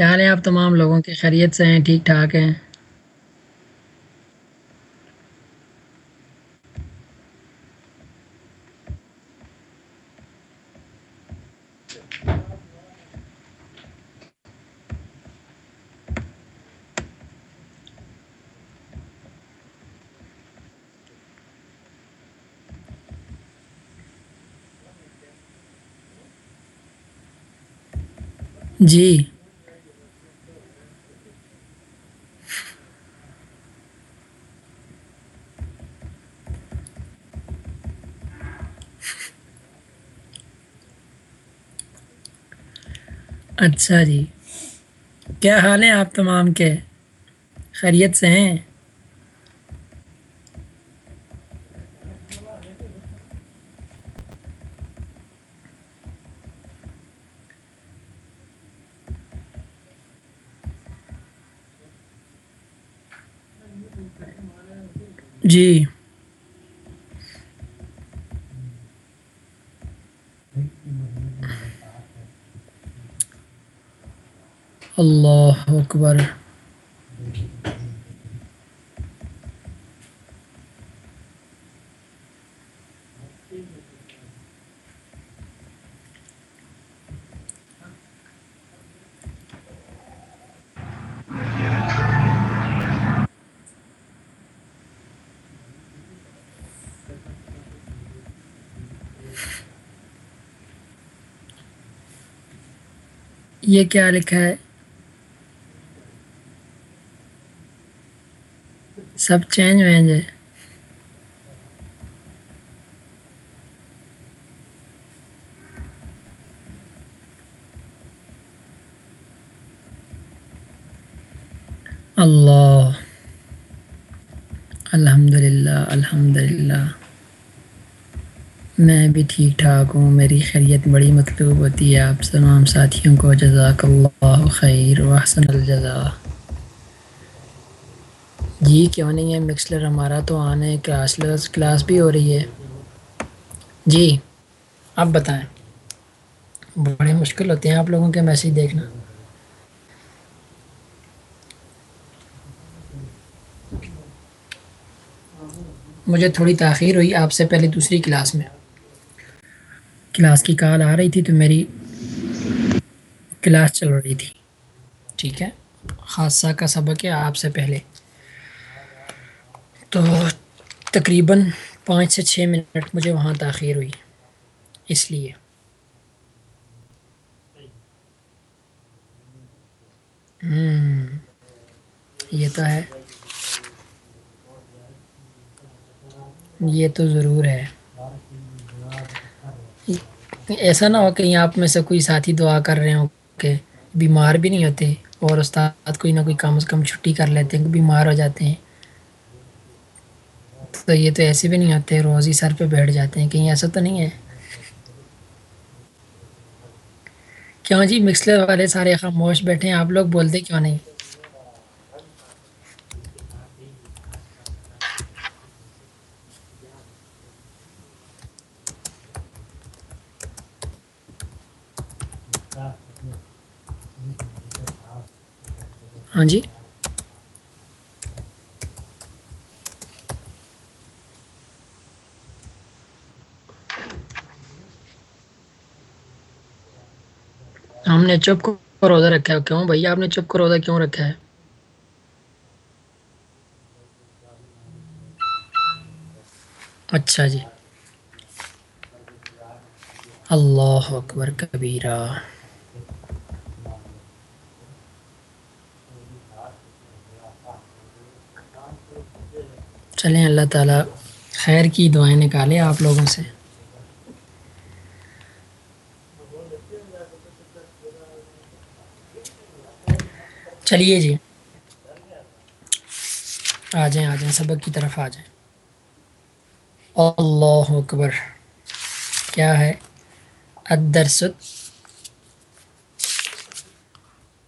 کیا حال ہے آپ تمام لوگوں کی خیریت سے ہیں ٹھیک ٹھاک ہیں جی اچھا جی۔ کیا حال ہیں آپ تمام کے؟ خیریت سے ہیں جی اللہ اکبر۔ یہ کیا لکھا ہے؟ سب چینج وینج ہے اللہ۔ الحمد للہ الحمد للہ میں بھی ٹھیک ٹھاک ہوں، میری خیریت بڑی مطلوب ہوتی ہے۔ آپ تمام ساتھیوں کو جزاک اللہ خیر وحسن الجزا جی کیوں نہیں ہے؟ مکسلر ہمارا تو آنے کلاس کلاس بھی ہو رہی ہے۔ جی آپ بتائیں۔ بڑے مشکل ہوتے ہیں آپ لوگوں کے میسیج دیکھنا۔ مجھے تھوڑی تاخیر ہوئی آپ سے پہلے دوسری کلاس میں۔ کلاس کی کال آ رہی تھی تو میری کلاس چل رہی تھی۔ ٹھیک ہے؟ خاصہ کا سبق ہے آپ سے پہلے۔ تو تقریباً پانچ سے چھ منٹ مجھے وہاں تاخیر ہوئی، اس لیے۔ یہ تو ہے۔ یہ تو ضرور ہے۔ ایسا نہ ہو کہیں آپ میں سے کوئی ساتھی دعا کر رہے ہوں کہ بیمار بھی نہیں ہوتے اور استاد کوئی نہ کوئی کم از کم چھٹی کر لیتے ہیں، بیمار ہو جاتے ہیں۔ تو یہ تو ایسے بھی نہیں ہوتے، روز ہی سر پہ بیٹھ جاتے ہیں، کہیں ایسا تو نہیں ہے؟ کیوں جی؟ مکسلر والے سارے خاموش بیٹھے ہیں، آپ لوگ بولتے کیوں نہیں؟ ہاں جی؟ نے چپ کو روزہ رکھا ہے، کیوں؟ بھائی، آپ نے چپ کو روزہ کیوں رکھا ہے؟ اچھا جی۔ اللہ اکبر، کبیرہ۔ چلیں، اللہ تعالیٰ خیر کی دعائیں نکالے آپ لوگوں سے۔ چلیے جی۔ آ جائیں آ جائیں، سبق کی طرف آ جائیں۔ اللہ اکبر۔ کیا ہے؟ الدرس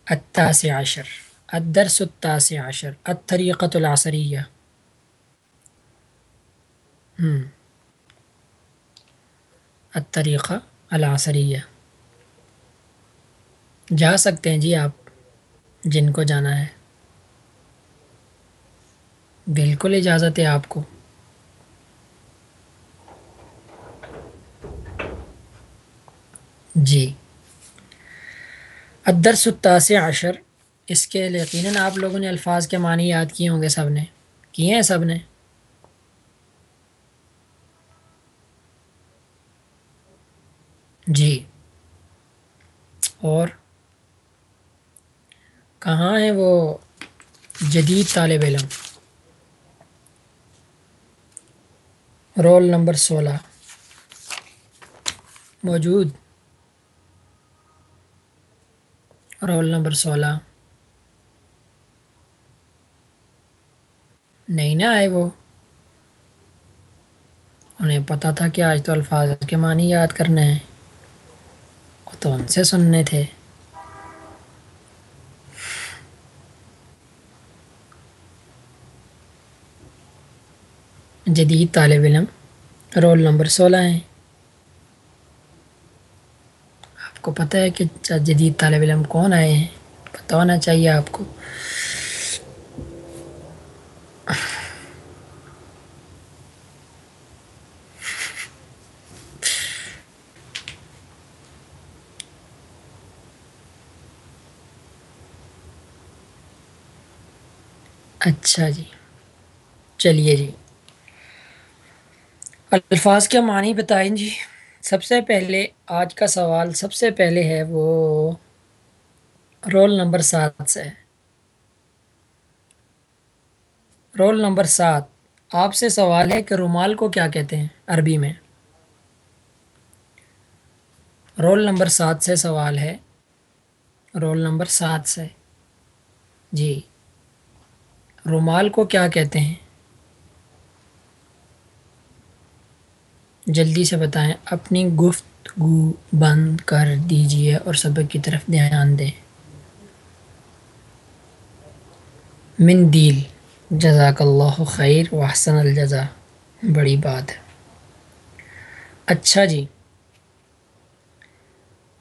التاسع عشر۔ الدرس التاسع عشر۔ الطریقۃ العصریہ۔ الطریقہ العصریہ۔ جا سکتے ہیں جی آپ۔ جن کو جانا ہے۔ بالکل اجازت ہے آپ کو۔ جی۔ ادرس التاسع عشر۔ اس کے یقیناً آپ لوگوں نے الفاظ کے معنی یاد کیے ہوں گے سب نے۔ کیے ہیں سب نے۔ جی۔ اور کہاں ہے وہ جدید طالب علم؟ رول نمبر سولہ۔ موجود۔ رول نمبر سولہ۔ نہیں نہ آئے وہ۔ انہیں پتہ تھا کہ آج تو الفاظ کے معنی یاد کرنے ہیں۔ وہ تو ان سے سننے تھے۔ جدید طالب علم رول نمبر سولہ ہیں۔ آپ کو پتہ ہے کہ جدید طالب علم کون آئے ہیں؟ پتہ ہونا چاہیے آپ کو۔ اچھا جی۔ چلیے جی۔ الفاظ کے معنی بتائیں جی؟ سب سے پہلے آج کا سوال سب سے پہلے ہے وہ رول نمبر سات سے رول نمبر سات، آپ سے سوال ہے کہ رومال کو کیا کہتے ہیں عربی میں؟ رول نمبر سات سے سوال ہے۔ رول نمبر سات سے۔ جی۔ رومال کو کیا کہتے ہیں؟ جلدی سے بتائیں، اپنی گفتگو بند کر دیجیے اور سبق کی طرف دھیان دیں۔ من دیل، جزاک اللہ خیر و حسن الجزا بڑی بات ہے۔ اچھا جی۔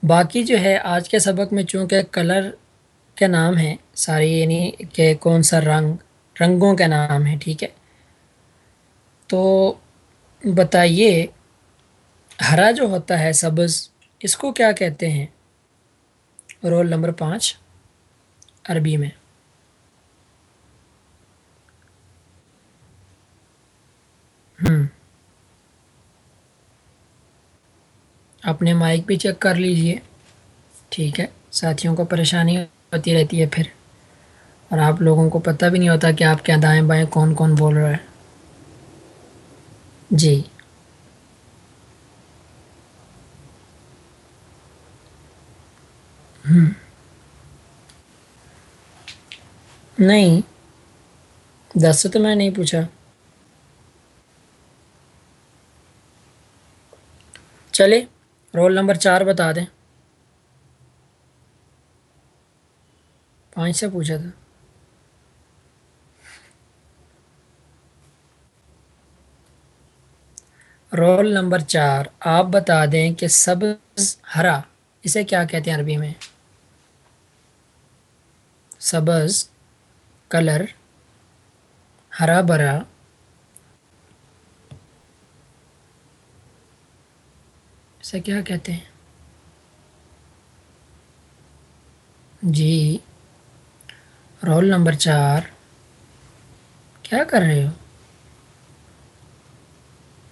باقی جو ہے، آج کے سبق میں چونکہ کلر کے نام ہیں، سارے یعنی کہ کون سا رنگ، رنگوں کا نام ہے ٹھیک ہے۔ تو بتائیے ہرا جو ہوتا ہے سبز، اس کو کیا کہتے ہیں؟ رول نمبر پانچ، عربی میں۔ ہوں اپنے مائک بھی چیک کر لیجیے۔ ٹھیک ہے۔ ساتھیوں کو پریشانی ہوتی رہتی ہے پھر۔ اور آپ لوگوں کو پتہ بھی نہیں ہوتا کہ آپ کیا دائیں بائیں کون کون بول رہا ہے۔ جی۔ نہیں دس سے تو میں نہیں پوچھا چلے رول نمبر چار بتا دیں پانچ سے پوچھا تھا رول نمبر چار آپ بتا دیں کہ سبز ہرا اسے کیا کہتے ہیں عربی میں سبز، کلر، ہرا بھرا۔ اسے کیا کہتے ہیں؟ جی رول نمبر چار۔ کیا کر رہے ہو؟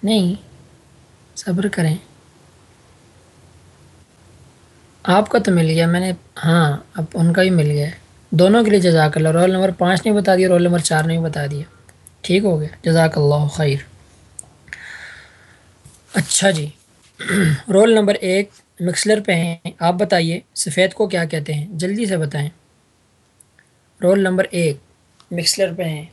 نہیں، صبر کریں۔ آپ کا تو مل گیا، میں نے ہاں اب ان کا بھی مل گیا ہے۔ دونوں کے لیے جزاک اللہ۔ رول نمبر پانچ نہیں بتا دیا، رول نمبر چار نہیں بتا دیا۔ ٹھیک ہو گیا۔ جزاک اللہ خیر۔ اچھا جی۔ رول نمبر ایک، مکسلر پہ ہیں۔ آپ بتائیے، سفید کو کیا کہتے ہیں؟ جلدی سے بتائیں۔ رول نمبر ایک، مکسلر پہ ہیں۔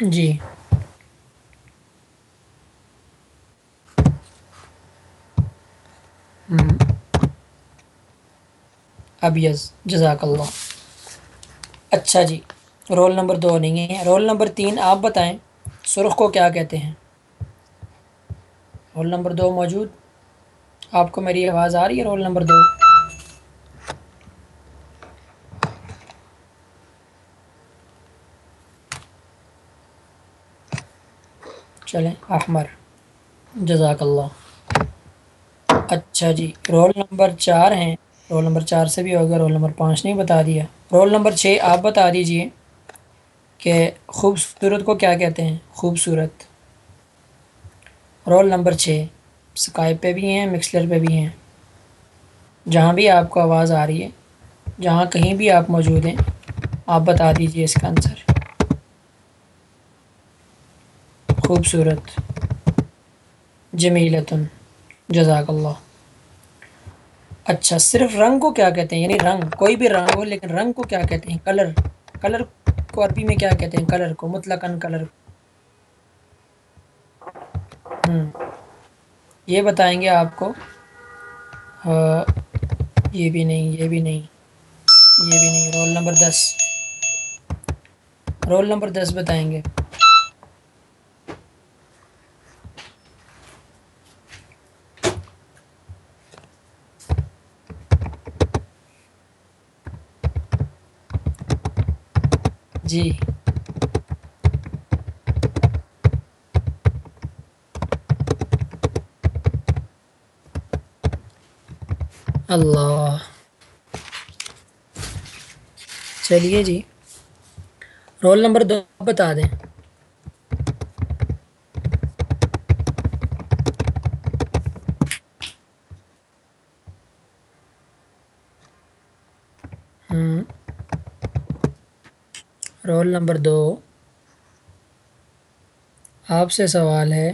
جی۔ ابیز جزاک اللہ۔ اچھا جی رول نمبر دو نہیں ہے۔ رول نمبر تین، آپ بتائیں، سرخ کو کیا کہتے ہیں؟ رول نمبر دو موجود۔ آپ کو میری آواز آ رہی ہے، رول نمبر دو؟ چلیں، احمر۔ جزاک اللہ۔ اچھا جی۔ رول نمبر چار ہیں۔ رول نمبر چار سے بھی ہوگا، رول نمبر پانچ نہیں بتا دیا۔ رول نمبر چھ، آپ بتا دیجیے کہ خوبصورت کو کیا کہتے ہیں؟ خوبصورت۔ رول نمبر چھ سکائپ پہ بھی ہیں، مکسلر پہ بھی ہیں۔ جہاں بھی آپ کو آواز آ رہی ہے، جہاں کہیں بھی آپ موجود ہیں، آپ بتا دیجیے اس کا آنسر۔ خوبصورت۔ جمیلتن جزاک اللہ۔ اچھا صرف رنگ کو کیا کہتے ہیں؟ یعنی رنگ، کوئی بھی رنگ ہو، لیکن رنگ کو کیا کہتے ہیں؟ کلر۔ کلر کو عربی میں کیا کہتے ہیں؟ کلر کو، مطلقاً کلر۔ ہوں یہ بتائیں گے آپ کو۔ یہ بھی نہیں، یہ بھی نہیں، یہ بھی نہیں۔ رول نمبر دس۔ رول نمبر دس بتائیں گے۔ جی۔ اللہ۔ چلیے جی۔ رول نمبر دو بتا دیں۔ ہوں۔ رول نمبر دو۔ آپ سے سوال ہے۔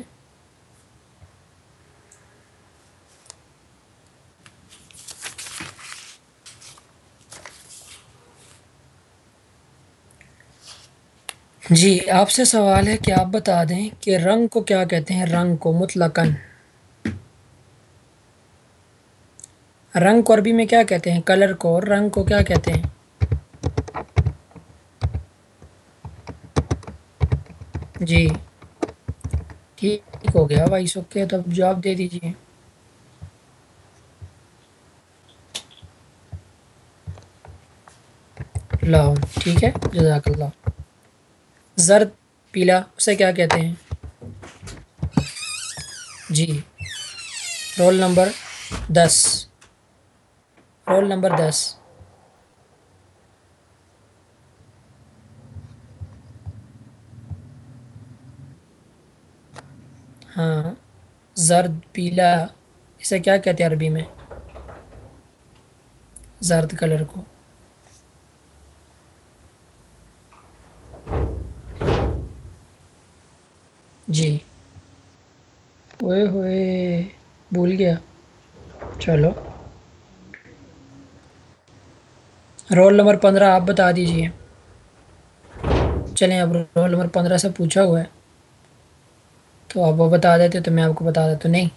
جی آپ سے سوال ہے کہ آپ بتا دیں کہ رنگ کو کیا کہتے ہیں؟ رنگ کو مطلقاً۔ رنگ کو عربی میں کیا کہتے ہیں؟ کلر کو۔ اور رنگ کو کیا کہتے ہیں؟ جی۔ ٹھیک ہو گیا بھائی سکے تو اب جواب دے دیجیے لاؤ ٹھیک ہے۔ جزاک اللہ۔ زرد پیلا، اسے کیا کہتے ہیں؟ جی۔ رول نمبر دس۔ رول نمبر دس۔ ہاں زرد، پیلا، اسے کیا کہتے ہیں عربی میں؟ زرد کلر کو۔ جی۔ ہوئے ہوئے، بھول گیا۔ چلو۔ رول نمبر پندرہ آپ بتا دیجیے۔ چلیں، اب رول نمبر پندرہ سے پوچھا ہوا ہے۔ تو آپ وہ بتا دیتے تو میں آپ کو بتا دیتا نہیں۔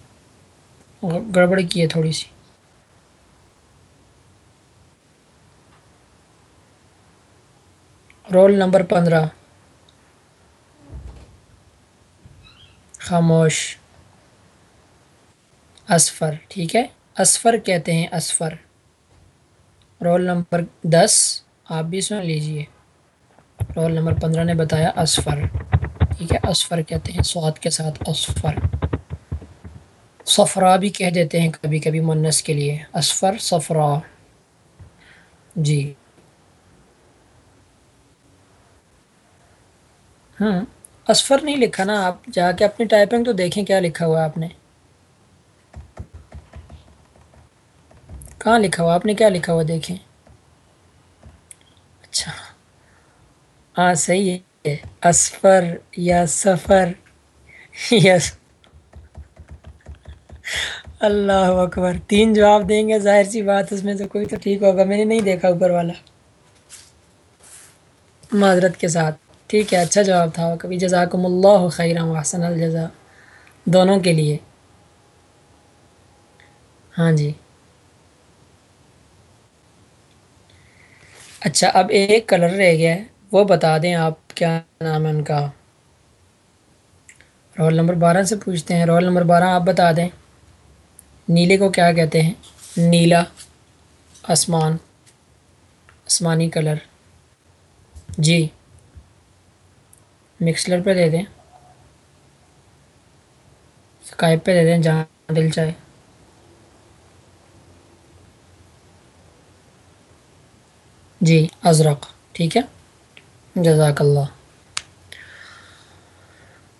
گڑبڑ کی ہے تھوڑی سی۔ رول نمبر پندرہ۔ خاموش۔ اسفر، ٹھیک ہے؟ اسفر کہتے ہیں اسفر۔ رول نمبر دس، آپ بھی سن لیجیے۔ رول نمبر پندرہ نے بتایا اسفر۔ ٹھیک ہے اسفر کہتے ہیں، سواد کے ساتھ اسفر صفرا بھی کہہ دیتے ہیں کبھی کبھی منس کے لیے۔ اسفر صفرا۔ جی۔ ہاں اسفر نہیں لکھا نا آپ۔ جا کے اپنی ٹائپنگ تو دیکھیں کیا لکھا ہوا آپ نے۔ کہاں لکھا ہوا آپ نے کیا لکھا ہوا دیکھیں۔ اچھا۔ ہاں صحیح ہے۔ اسفر یا سفر یس اللہ اکبر۔ تین جواب دیں گے، ظاہر سی بات اس میں سے کوئی تو ٹھیک ہوگا۔ میں نے نہیں دیکھا اوپر والا۔ معذرت کے ساتھ۔ ٹھیک ہے اچھا جواب تھا۔ کبھی جزاکم اللہ خیرہ وحسن الجزا دونوں کے لیے۔ ہاں جی۔ اچھا اب ایک کلر رہ گیا ہے۔ وہ بتا دیں آپ کیا نام ہے ان کا۔ رول نمبر بارہ سے پوچھتے ہیں۔ رول نمبر بارہ آپ بتا دیں۔ نیلے کو کیا کہتے ہیں؟ نیلا، آسمان، آسمانی کلر۔ جی۔ مکسلر پہ دے دیں۔ اسکائپ پہ دے دیں جہاں دل چاہے۔ جی ازرق۔ ٹھیک ہے۔ جزاک اللہ۔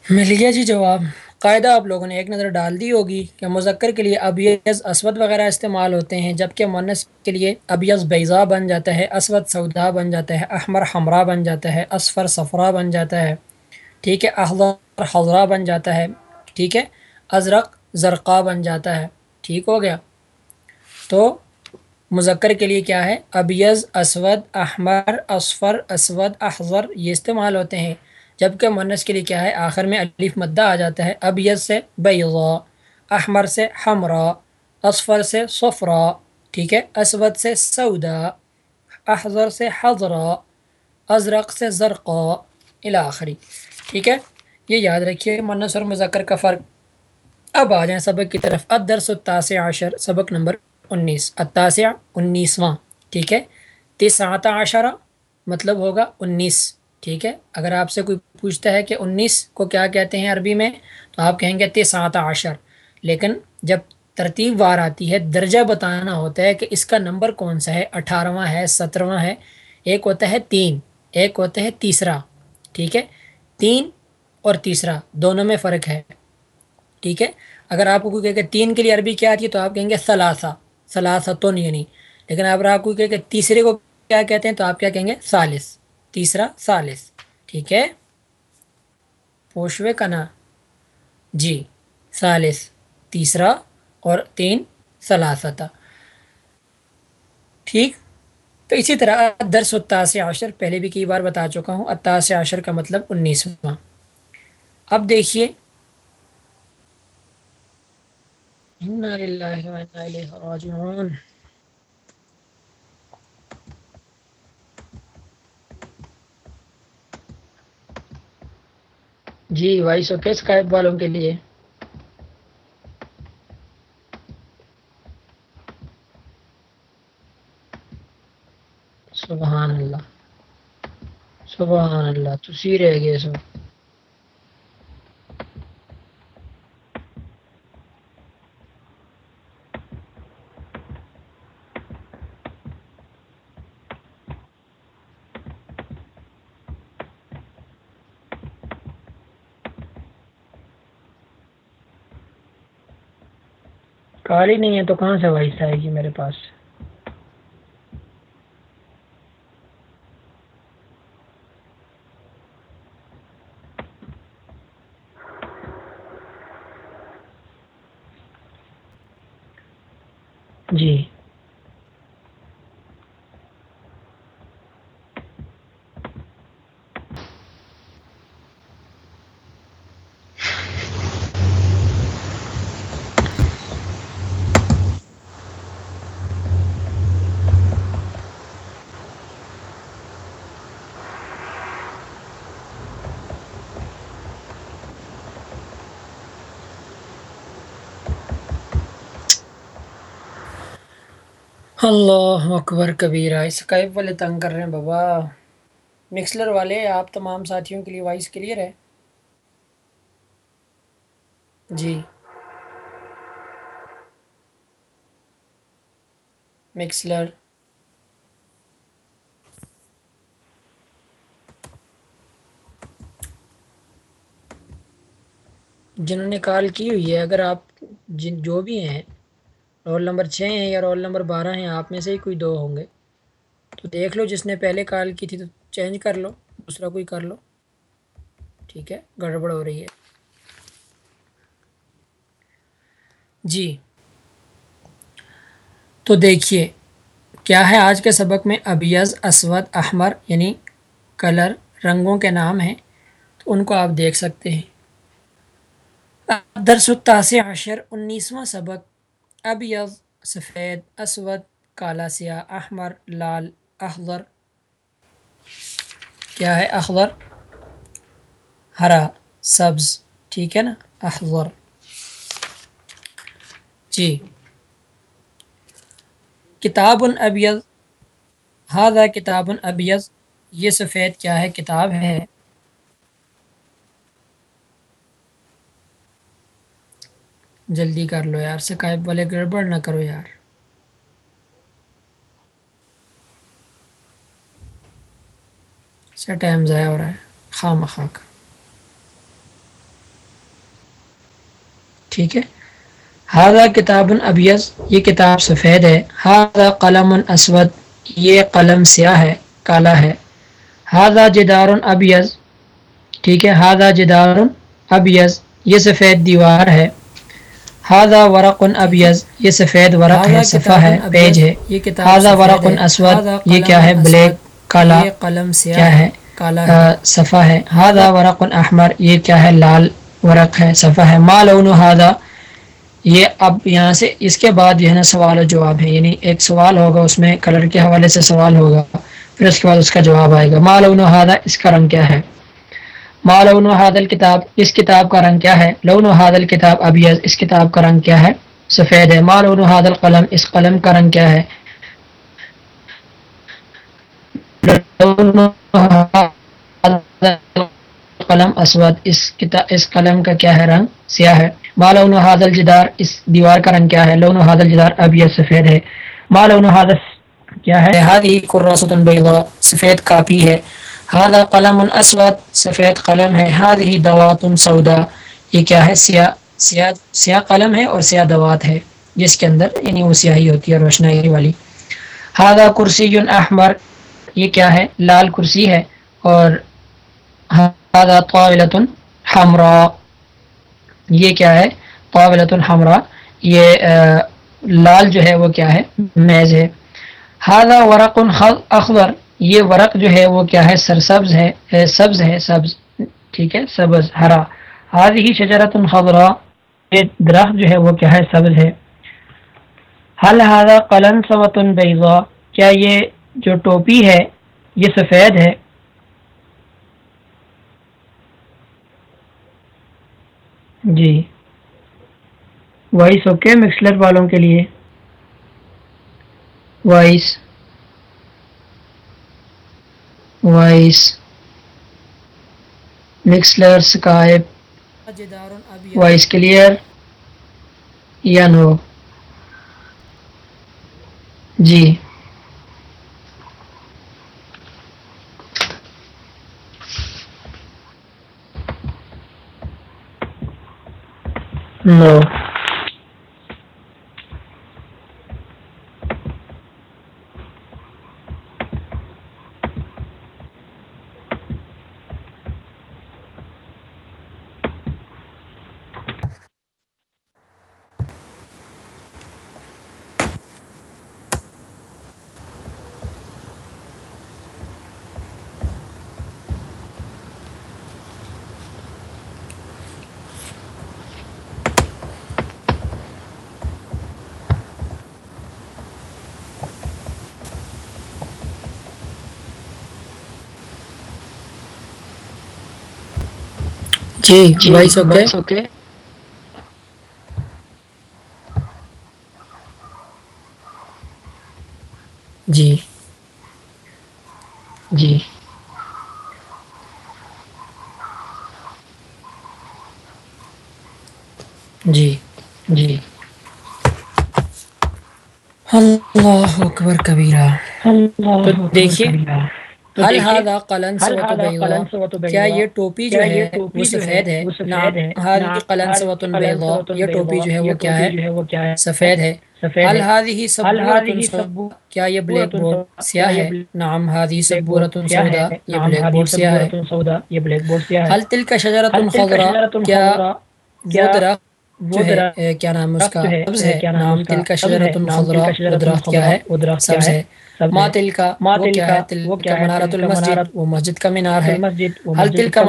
مل گیا جی جواب۔ قاعدہ آپ لوگوں نے ایک نظر ڈال دی ہوگی کہ مذکر کے لیے ابیض اسود وغیرہ استعمال ہوتے ہیں، جبکہ مونس کے لیے ابیض بیضا بن جاتا ہے، اسود سودا بن جاتا ہے، احمر حمرہ بن جاتا ہے اسفر صفرا بن جاتا ہے۔ ٹھیک ہے اخضر حضرا بن جاتا ہے۔ ٹھیک ہے، ازرق زرقا بن جاتا ہے۔ ٹھیک ہو گیا۔ تو مذکر کے لیے کیا ہے؟ ابیض، اسود، احمر، اصفر، اسود احضر یہ استعمال ہوتے ہیں۔ جبکہ منس کے لیے کیا ہے؟ آخر میں الف مدہ آ جاتا ہے۔ ابیض سے بیضا، احمر سے حمرا، اصفر سے صفرا، ٹھیک ہے؟ اسود سے سودا احضر سے حضرا ازرق سے زرقا الاخری ٹھیک ہے؟ یہ یاد رکھیے منس اور مذکر کا فرق۔ اب آ جائیں سبق کی طرف۔ ادرس التاسع عشر، سبق نمبر انیس التاسع انیسواں، ٹھیک ہے؟ تسعۃ عشرہ مطلب ہوگا انیس، ٹھیک ہے؟ اگر آپ سے کوئی پوچھتا ہے کہ انیس کو کیا کہتے ہیں عربی میں، تو آپ کہیں گے تسعۃ عشر۔ لیکن جب ترتیب وار آتی ہے، درجہ بتانا ہوتا ہے کہ اس کا نمبر کون سا ہے؟ اٹھارہواں ہے، سترواں ہے، ایک ہوتا ہے تین، ایک ہوتا ہے تیسرا، ٹھیک ہے؟ تین اور تیسرا دونوں میں فرق ہے، ٹھیک ہے؟ اگر آپ کو کوئی کہ تین کے لیے عربی کیا آتی ہے، تو آپ کہیں گے ثلاثہ۔ ثلاثہ یعنی۔ لیکن اگر آپ کو کہ تیسرے کو کیا کہتے ہیں تو آپ کیا کہیں گے؟ ثالث۔ تیسرا ثالث۔ ٹھیک ہے؟ پوشوے کا نا جی ثالث، تیسرا اور تین ثلاثہ ٹھیک؟ تو اسی طرح درس و اتاس عاشر پہلے بھی کئی بار بتا چکا ہوں اتاس عاشر کا مطلب انیسواں۔ اب دیکھیے۔ جی وائس اوکے اسکائپ والوں کے لیے۔ سبحان اللہ۔ سبحان اللہ تھی رہ گئے سو کال ہی نہیں ہے تو کہاں سے وائس آئے گی میرے پاس جی اللہ اکبر کبیرہ اسکائپ والے تنگ کر رہے ہیں بابا۔ مکسلر والے، آپ تمام ساتھیوں کے لیے وائس کلیئر ہے۔ جی۔ مکسلر جنہوں نے کال کی ہوئی ہے، اگر آپ جن جو بھی ہیں رول نمبر چھ ہیں یا رول نمبر بارہ ہیں، آپ میں سے ہی کوئی دو ہوں گے۔ تو دیکھ لو، جس نے پہلے کال کی تھی تو چینج کر لو، دوسرا کوئی کر لو۔ ٹھیک ہے، گڑبڑ ہو رہی ہے۔ جی۔ تو دیکھیے، کیا ہے آج کے سبق میں ابیز اسود، احمر یعنی کلر، رنگوں کے نام ہیں؟ تو ان کو آپ دیکھ سکتے ہیں۔ درس التاسع عشر، انیسواں سبق۔ ابیض، سفید، اسود، کالا سیاہ، احمر، لال، اخضر۔ کیا ہے اخضر؟ ہرا، سبز، ٹھیک ہے نا؟ احضر جی۔ کتاب ابیض۔ ہاضا کتاب ابیض۔ یہ سفید کیا ہے؟ کتاب ہے۔ جلدی کر لو یار سکائب والے گڑبڑ نہ کرو یار۔ سے ٹائم ضائع ہو رہا ہے۔ خواہ مخواہ کا ٹھیک ہے۔ ہاضا کتاب ابیض، یہ کتاب سفید ہے۔ ہاضا قلم اسود، یہ قلم سیاہ ہے، کالا ہے۔ ہاضا جدار ابیض۔ ٹھیک ہے۔ ہاضا جدار ابیض، یہ سفید دیوار ہے۔ ہاضا ورق ابیض یہ سفید ورق ہے صفحہ ہے پیج ہے۔ ہاضا ورق اسود یہ کیا ہے؟ بلیک کالا قلم کیا ہے؟ کالا صفحہ ہے۔ ہاضا ورق احمر یہ کیا ہے؟ لال ورق ہے صفحہ ہے۔ ما لون ہاضا یہ اب یہاں سے اس کے بعد جو ہے نا سوال و جواب ہے۔ یعنی ایک سوال ہوگا اس میں کلر کے حوالے سے سوال ہوگا پھر اس کے بعد اس کا جواب آئے گا۔ ما لون ہاضا اس کا رنگ کیا ہے؟ ما لون حادل کتاب اس کتاب کا رنگ کیا ہے؟ لون و حادل کتاب ابیض اس کتاب کا رنگ کیا ہے؟ سفید ہے. ما لون حادل قلم اس قلم کا رنگ کیا ہے؟ قلم اسود. اس کتاب اس قلم کا کیا ہے رنگ؟ سیاہ ہے. ما لون حادل جدار اس دیوار کا رنگ کیا ہے؟ لون و حادل جدار ابیض سفید ہے. ما لون کیا ہے؟ ہادی قرصۃ بیضاء سفید کاپی ہے. ہادا قلم اسود سفید قلم ہے ہاد ہی دوات سودا یہ کیا ہے؟ سیاہ سیاہ سیاہ قلم ہے اور سیاہ دوات ہے، جس کے اندر یعنی وہ سیاہی ہوتی ہے، روشنائی والی۔ ہادا کرسی احمر، یہ کیا ہے؟ لال کرسی ہے اور ہادا طاولت حمرا یہ کیا ہے؟ طاولت حمرا یہ لال جو ہے وہ کیا ہے؟ میز ہے۔ ہادا ورق اخبر یہ ورق جو ہے وہ کیا ہے؟ سرسبز ہے سبز ہے، سبز، ٹھیک ہے، سبز، ہرا۔ آج ہی شجرت الخبرا یہ درخت جو ہے وہ کیا ہے؟ سبز ہے۔ حل ہارا قلم سوت بیضا۔ کیا یہ جو ٹوپی ہے، یہ سفید ہے؟ جی۔ وائس اوکے مکسلر والوں کے لیے۔ Voice. Voice Mixlr Skype voice clear یا نو؟ جی۔ نو۔ جی وائس اوکے جی جی جی جی اللہ اکبر کبیرہ تو دیکھیے قلن کیا یہ ٹوپی جو ہے وہ سفید ہے قلن یہ ٹوپی جو ہے وہ کیا ہے؟ سفید ہے۔ هذه سبورة کیا یہ بلیک بورڈ سیاہ ہے؟ نعم هذه سبورة سودا یہ بلیک بورڈ سیاہ ہے۔ شجرة خضراء کیا وہ درخت کیا نام اس کا؟ سبز ہے۔ نام درخت کیا ہے؟ سبز ہے۔ ما تل کا وہ کیا ہے؟ تل کا منارت المسجد وہ مسجد کا منار ہے حل تل کا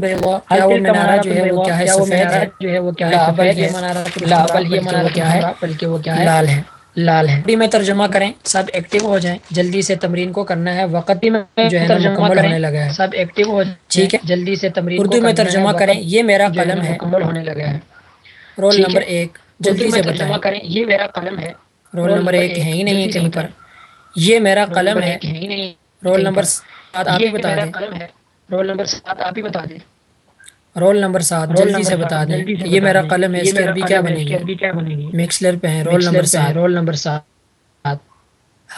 بیضا کیا وہ جو ہے وہ کیا ہے؟ سفید ہے۔ جو ہے وہ کیا ہے؟ بل یہ منارت لا بل یہ منارہ کیا ہے؟ بلکہ وہ کیا ہے؟ لال ہے۔ لال ہے۔ اردو میں ترجمہ کریں۔ سب ایکٹیو ہو جائیں۔ جلدی سے تمرین کو کرنا ہے۔ وقت میں جو ہے مکمل ہونے لگا ہے۔ سب ایکٹیو ہو جائیں۔ ٹھیک ہے۔ جلدی سے تمرین اردو میں ترجمہ کریں۔ یہ میرا قلم ہے۔ مکمل ہونے لگا ہے۔ رول۔ نمبر ایک جلدی سے ترجمہ بتائیں۔ کریں۔ یہ میرا قلم ہے۔ رول نمبر ایک ہے ہی نہیں کہیں پر یہ میرا رول قلم نمبر ہے۔ Roll number. سات آپ ہی بتا میرا دیں۔ قلم ہے۔ رول نمبر سات آپ ہی بتا دیں۔ رول نمبر سات جلدی سے بتا دیں۔ یہ میرا۔ قلم ہے اس کی عربی کیا بنے گی مکسلر پہ ہیں رول نمبر سات۔ رول نمبر سات۔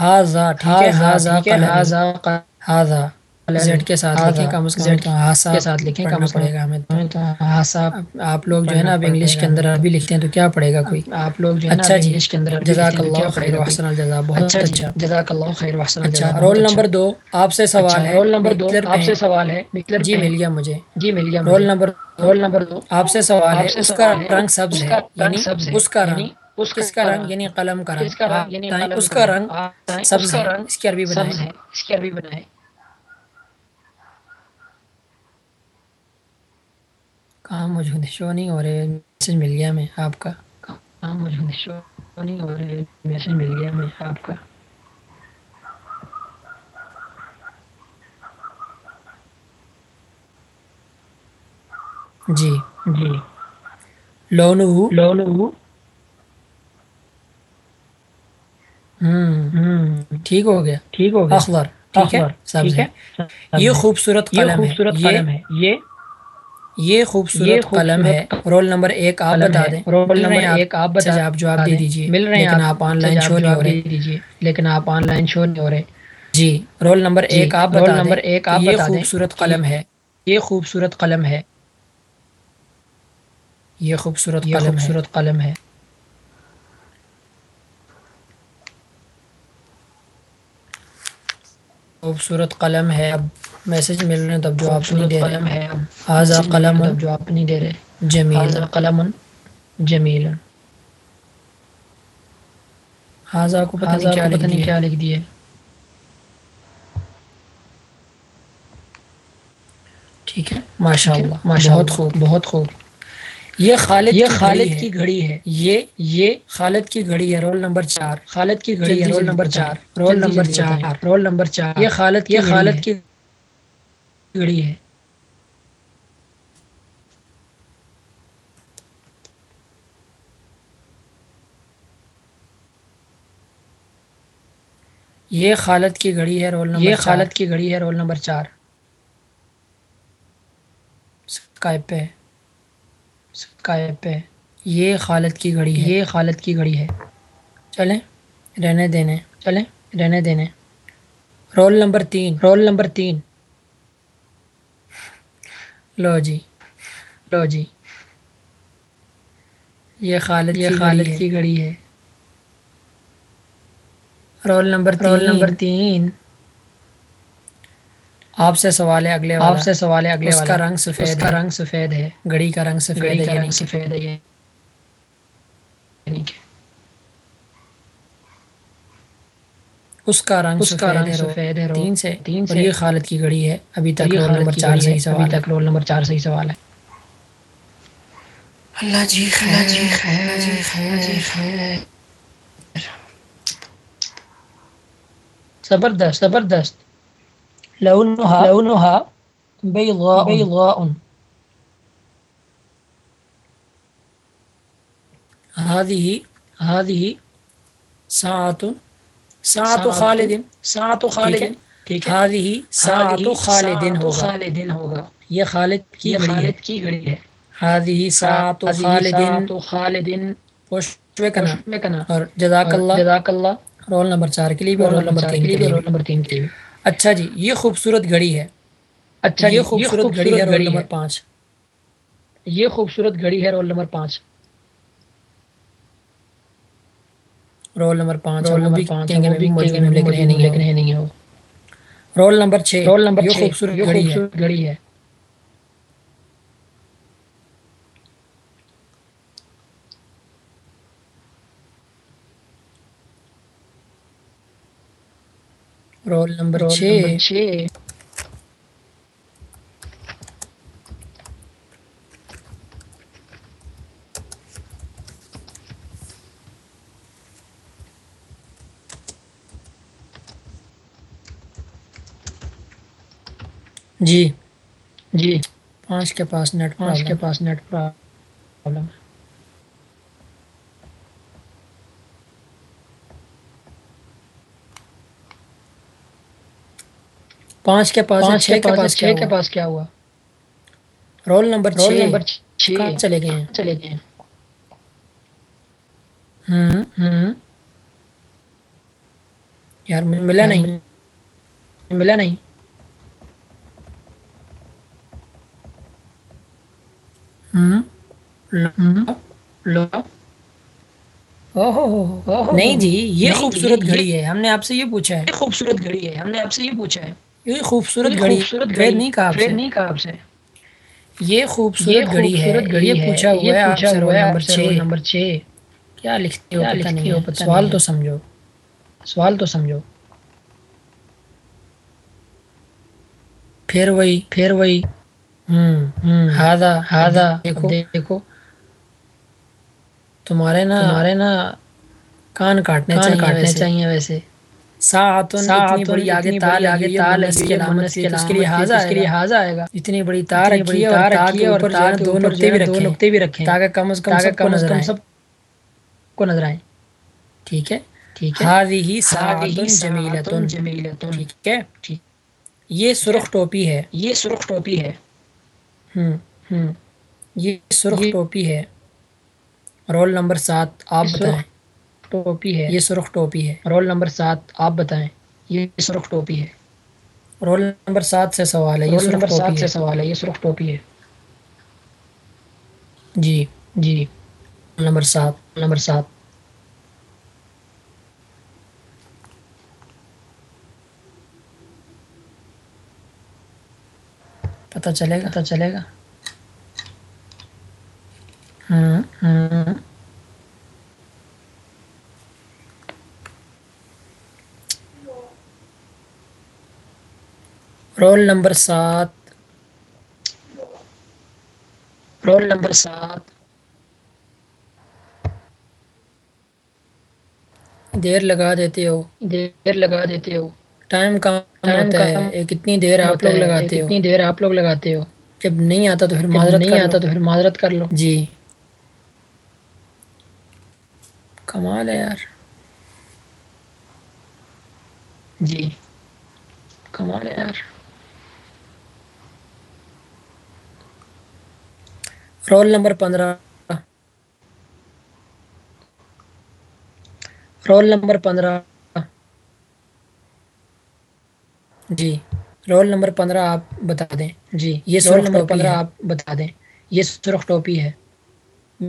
ہاضا ٹھیک ہے ہاضا ہاضا ہاضا زیڈ کے ساتھ لکھیں کم از کم زیڈ کے ساتھ لکھیں کم پڑے گا ہمیں تو۔ ہاسا آپ لوگ جو ہے نا اب انگلش پڑے کے اندر۔ عربی لکھتے ہیں تو کیا پڑھے گا کوئی؟ آپ لوگ جو ہے اچھا جی۔ انگلش کے اندر جزاک اللہ خیر؟ وحسن الجزا بہت اچھا جی اچھا۔ جزاک اللہ خیر وحسن اچھا الجزا رول بہت نمبر دو آپ سے سوال اچھا ہے رول نمبر دو آپ سے سوال ہے جی مل گیا مجھے۔ جی مل گیا رول نمبر رول نمبر دو۔ آپ سے سوال ہے اس کا رنگ سبز ہے یعنی اس کا رنگ اس کا رنگ یعنی قلم کا رنگ؟ یعنی اس کا رنگ سبز ہے اس کی عربی بنائیں اس کی عربی بنائیں کہاں ہے شو نہیں ہو رہے میسج مل گیا ہمیں آپ کا۔ ہاں مجھے شو نہیں ہو رہے میسج مل گیا ہمیں آپ کا۔ جی۔ جی۔ لونو لون ہوں۔ ٹھیک ہو گیا۔ ٹھیک ہو گیا۔ اخبار۔ ٹھیک ہے؟ یہ۔ خوبصورت قلم ہے۔ یہ یہ خوبصورت قلم ہے۔ رول نمبر ایک آپ بتا دیں۔ رول نمبر ایک آپ بتا آپ جواب دے دیں۔ دیجیے۔ مل رہے ہیں لیکن آپ۔ آن لائن شو نہیں ہو رہے۔ دیجیے لیکن آپ آن لائن شو نہیں ہو رہے۔ جی رول نمبر جی ایک آپ رول بتا دیں نمبر ایک آپ یہ خوبصورت کہ قلم ہے۔ یہ خوبصورت قلم ہے۔ یہ خوبصورت یہ خوبصورت قلم ہے۔ خوبصورت قلم ہے۔ اب میسج مل رہے ہیں تب جو آپ نہیں دے قلم رہے ہیں قلم تب جو آپ نہیں دے رہے۔ جمیل قلم جمیل نہیں کیا کو لکھ پتہ نہیں کیا لکھ دیے۔ ٹھیک ہے۔ ماشاء؟ اللہ ماشاء بہت خوب۔ بہت خوب۔ یہ خالد یہ خالد کی گھڑی ہے۔ یہ یہ خالد کی گھڑی ہے۔ رول نمبر چار۔ خالد کی گھڑی ہے۔ رول نمبر چار۔ رول نمبر چار۔ رول نمبر چار۔ یہ خالد یہ خالد کی گھڑی ہے۔ یہ خالد کی گھڑی ہے رول نمبر یہ خالد کی گھڑی ہے رول نمبر چار۔ اسکائپ پہ۔ اسکائپ پہ۔ یہ خالد کی گھڑی ہے۔ یہ خالد کی گھڑی ہے۔ چلیں۔ رہنے دینے۔ چلیں۔ رہنے دینے۔ رول نمبر تین۔ رول نمبر تین۔ لو جی لو جی۔ یہ خالد یہ خالد کی گھڑی ہے۔ رول نمبر رول نمبر تین۔ آپ سے سوال ہے اگلے آپ سے سوال ہے اگلے اس کا رنگ سفید کا رنگ سفید ہے۔ گھڑی کا رنگ سفید ہے سفید ہے یعنی کہ اس کا رنگ اس کا رنگ سفید ہے تین سے تین سے یہ خالد کی گھڑی ہے۔ ابھی تک رول نمبر چار صحیح ابھی سوال ہے۔ تک رول نمبر چار صحیح سوال ہے۔ اللہ جی اللہ جی خیر۔ جی خیر۔ خیر۔ زبردست زبردست۔ لونها لونها بيضاء. بيضاء۔ هذه هذه ساعة ساعة خالد ساعة ٹھیک خالد ہے ٹھیک ہے۔ هذه ساعة هذه خالد ساعة ہوگا۔ خالد ہوگا۔ یہ خالد کی یہ خالد کی گھڑی ہے۔ هذه ساعة هذه خالد ساعة خالد پوشوکنا مکنا اور جزاک اللہ۔ جزاک اللہ۔ رول نمبر چار کے لیے بھی رول نمبر تین کے لیے رول نمبر تین کے لیے۔ اچھا جی یہ خوبصورت گھڑی ہے۔ اچھا یہ جی خوبصورت گھڑی ہے رول نمبر پانچ۔ یہ خوبصورت گھڑی ہے رول نمبر پانچ۔ رول نمبر پانچ رول نمبر پانچ لیکن ہے نہیں وہ رول نمبر چھ رول نمبر یہ خوبصورت یہ گھڑی ہے خوبصورت گھڑی ہے رول نمبر چھ جی۔ جی۔ پانچ کے پاس نیٹ پانچ کے پاس نیٹ پرابلم۔ پانچ کے پاس پانچ چھ کے پاس چھ کے پاس کیا ہوا؟ رول نمبر رول چھ نمبر چھ۔ چلے گئے ہیں؟ چلے گئے ہیں؟ ہوں۔ ہوں۔ یار ملا نہیں۔ ملا نہیں ہوں ہوں لو او ہو ہو ہو۔ او ہو نہیں جی یہ جی، خوبصورت گھڑی ہے۔ ہم نے آپ سے یہ پوچھا ہے۔ خوبصورت گھڑی ہے ہم نے آپ سے یہ پوچھا ہے۔ یہ خوبصورت گھڑی گھڑی نہیں کہا آپ ٹریڈ سے۔ نہیں کہا آپ سے۔ یہ خوبصورت گھڑی ہے یہ ہے پوچھا ہوا ہے آپ سے ہے نمبر چھ۔ نمبر چھ۔ کیا لکھتے ہو پتہ نہیں ہو سوال تو۔ سمجھو۔ سوال تو سمجھو۔ پھر وہی پھر وہی۔ ہوں ہوں۔ ہادا ہادا دیکھو۔ دیکھو۔ تمہارے نا تمہارے نا کان کاٹنے کاٹنے چاہیے ویسے۔ اتنی بڑی تار دو نقطے بھی تاکہ کم از کم سب کو نظر آئے۔ ٹھیک ہے؟ ٹھیک ہے۔ یہ سرخ ٹوپی ہے۔ یہ سرخ ٹوپی ہے۔ یہ سرخ ٹوپی ہے۔ رول نمبر سات آپ بتائیں۔ ٹوپی ہے۔ یہ سرخ ٹوپی ہے۔ رول نمبر سات آپ بتائیں۔ یہ سرخ ٹوپی ہے۔ رول نمبر سات سے سوال ہے۔ یہ رول سرخ نمبر سات سے سوال ہے۔ یہ سرخ ٹوپی ہے۔ جی جی۔ نمبر سات نمبر سات۔ پتہ چلے گا؟ پتہ چلے گا۔ رول نمبر سات۔ رول نمبر سات۔ دیر لگا دیتے ہو۔ دیر لگا دیتے ہو۔ ٹائم کم ٹائم ہوتا ہے۔ اتنی دیر آپ لوگ لگاتے ہو۔ کتنی دیر آپ لوگ لگاتے ہو۔ جب نہیں آتا تو پھر معذرت نہیں آتا تو پھر معذرت کر لو۔ جی۔ کمال ہے یار۔ جی۔ کمال ہے یار۔ رول نمبر پندرہ۔ رول نمبر پندرہ۔ جی۔ رول نمبر پندرہ آپ بتا دیں۔ جی۔ یہ رول نمبر پندرہ آپ بتا دیں۔ یہ سرخ ٹوپی ہے۔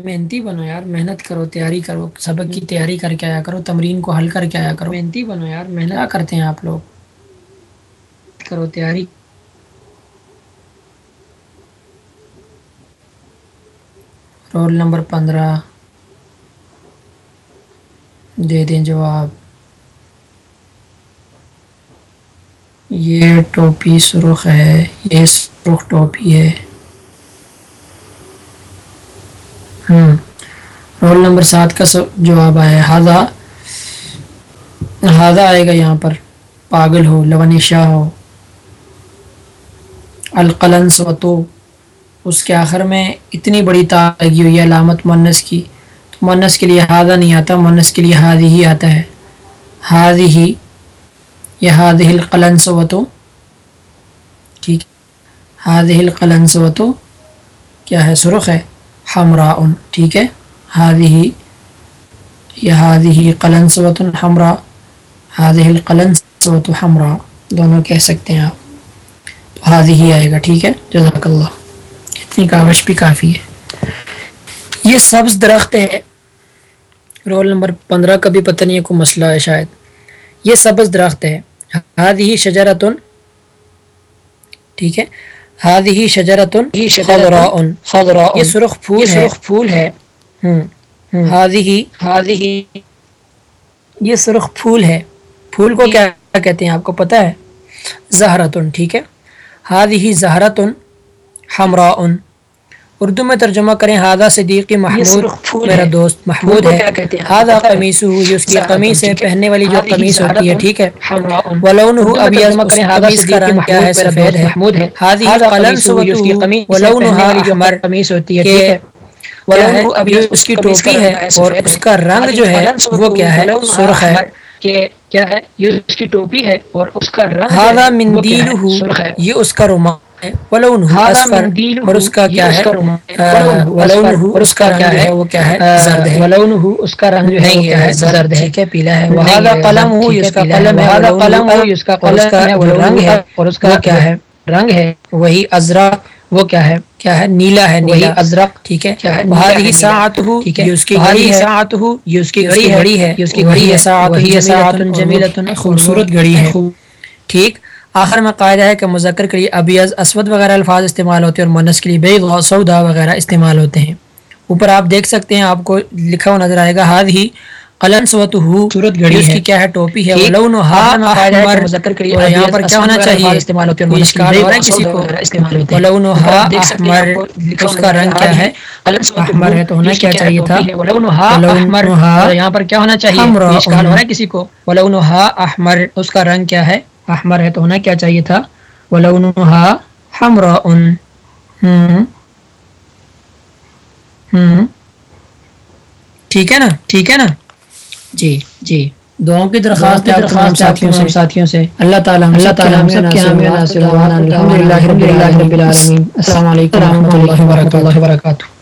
محنتی بنو یار، محنت کرو، تیاری کرو، سبق کی تیاری کر کے آیا کرو، تمرین کو حل کر کے آیا کرو۔ محنتی بنو یار، محنت کرتے ہیں آپ لوگ؟ کرو تیاری۔ رول نمبر پندرہ۔ دے دیں جواب۔ یہ ٹوپی سرخ ہے، یہ سرخ ٹوپی ہے ہوں رول نمبر سات کا سو- جواب آیا ہے۔ ہاضا ہاضا آئے گا یہاں پر۔ پاگل ہو لون شاہ ہو۔ القلن سوتو اس کے آخر میں اتنی بڑی تار لگی ہوئی ہے، علامت مونس کی۔ تو مونس کے لیے ہاضا نہیں آتا مونس کے لیے ہادی ہی آتا ہے۔ ہادی ہی۔ یہ ہادی القلن سوتو ٹھیک۔ ہادی القلن سوتو کیا ہے؟ سرخ ہے۔ حمراء. ٹھیک ہے؟ هذه یہ هذه قلنسوة حمراء هذه القلنسوة حمراء دونوں کہہ سکتے ہیں آپ. تو هذه آئے گا، ٹھیک ہے؟ جزاک اللہ. اتنی کاوش بھی کافی ہے. یہ سبز درخت ہے رول نمبر پندرہ کا بھی پتہ نہیں ہے، کوئی مسئلہ ہے شاید. یہ سبز درخت ہے هذه شجرة ٹھیک ہے؟ هذه شجرة یہ خضراء. خضراء. یہ سرخ پھول یہ ہے. سرخ پھول ہے۔ هذه هذه یہ سرخ پھول ہے. پھول کو کیا کہتے ہیں آپ کو پتہ ہے؟ زہرتن ٹھیک ہے؟ هذه زہرتن حمراء. اردو میں ترجمہ کریں ہادہ صدیقی محمود میرا۔ دوست محمود ہے؟ ہادہ ہے؟ قمیص یہ اس کی قمیص ہے؟ پہننے والی جو قمیص ہوتی ہے ٹھیک ہے۔ ولون میں ابیض ترجمہ کریں ہادہ کا صدیقی رنگ کیا ہے؟ محمود سفید ہے۔ محمود هذا قلنسوة قمیص اس کی قمیص پہننے والی جو احمر قمیص ہوتی ہے ٹھیک ہے۔ ولونها ابیض یہ اس کی ٹوپی ہے اور اس کا رنگ جو ہے وہ کیا ہے؟ سرخ ہے۔ کہ کیا ہے؟ یہ اس کی ٹوپی ہے اور اس کا رنگ ہادہ سرخ ہے۔ یہ اس کا رومال ہے اصفر منديله اور اس کا کیا ہے؟ ولونہ اور اس کا جو ہے؟ وہ کیا ہے؟ زرد ہے۔ ولونہ اس کا رنگ جو ہے وہ کیا ہے؟ زرد ہے۔ ہے۔ پیلا ہے؟ وہذا قلم ہو اس کا۔ قلم ہے۔ وہذا قلم ہو اس کا قلم ہے رنگ ہے اور اس کا کیا ہے؟ رنگ ہے۔ وہی ازرا وہ کیا ہے؟ کیا ہے؟ نیلا ہے نیلا۔ ازرق ٹھیک ہے۔ کیا وہذه نیلا۔ ساعته ٹھیک ہے۔ یہ اس کی گھڑی ہے۔ اس کی یہ اس کی گھڑی ہے۔ یہ اس کی گھڑی ہے۔ ساعت وہی ساعت جمیلۃ خوبصورت گھڑی ہے۔ ٹھیک؟ آخر میں قاعدہ ہے کہ مذکر کے لیے ابیض اسود وغیرہ الفاظ استعمال ہوتے ہیں اور مونس کے لیے بیض و سودا وغیرہ استعمال ہوتے ہیں۔ اوپر آپ دیکھ سکتے ہیں آپ کو لکھا ہوا نظر آئے گا ہاد ہی قلن سوت ہو خوبصورت گھڑی اس۔ کی کیا ہے ٹوپی ہے۔ ہے کہ احمر مذکر کے لیے اور یہاں پر کیا ہونا چاہیے؟ استعمال ہوتے ہیں اور مونس کے لیے کسی کو استعمال ہوتے ہیں۔ سکتے ہیں احمر اس کا رنگ کیا ہے؟ احمر ہے تو ہونا کیا چاہیے تھا؟ احمر اور یہاں پر کیا ہونا چاہیے؟ کسی کو؟ ولونھا احمر اس کا رنگ کیا ہے؟ احمر ہے تو ہونا کیا چاہیے تھا؟ ولونھا حمراء۔ ہم ہم ٹھیک ہے نا؟ ٹھیک ہے نا؟ جی جی۔ دعاؤں کی درخواست ساتھیوں سے۔ ساتھیوں سے۔ اللہ تعالیٰ اللہ تعالیٰ ہم سب کے حامی و ناصر و الحمد للہ رب العالمین۔ السلام علیکم ورحمۃ اللہ وبرکاتہ۔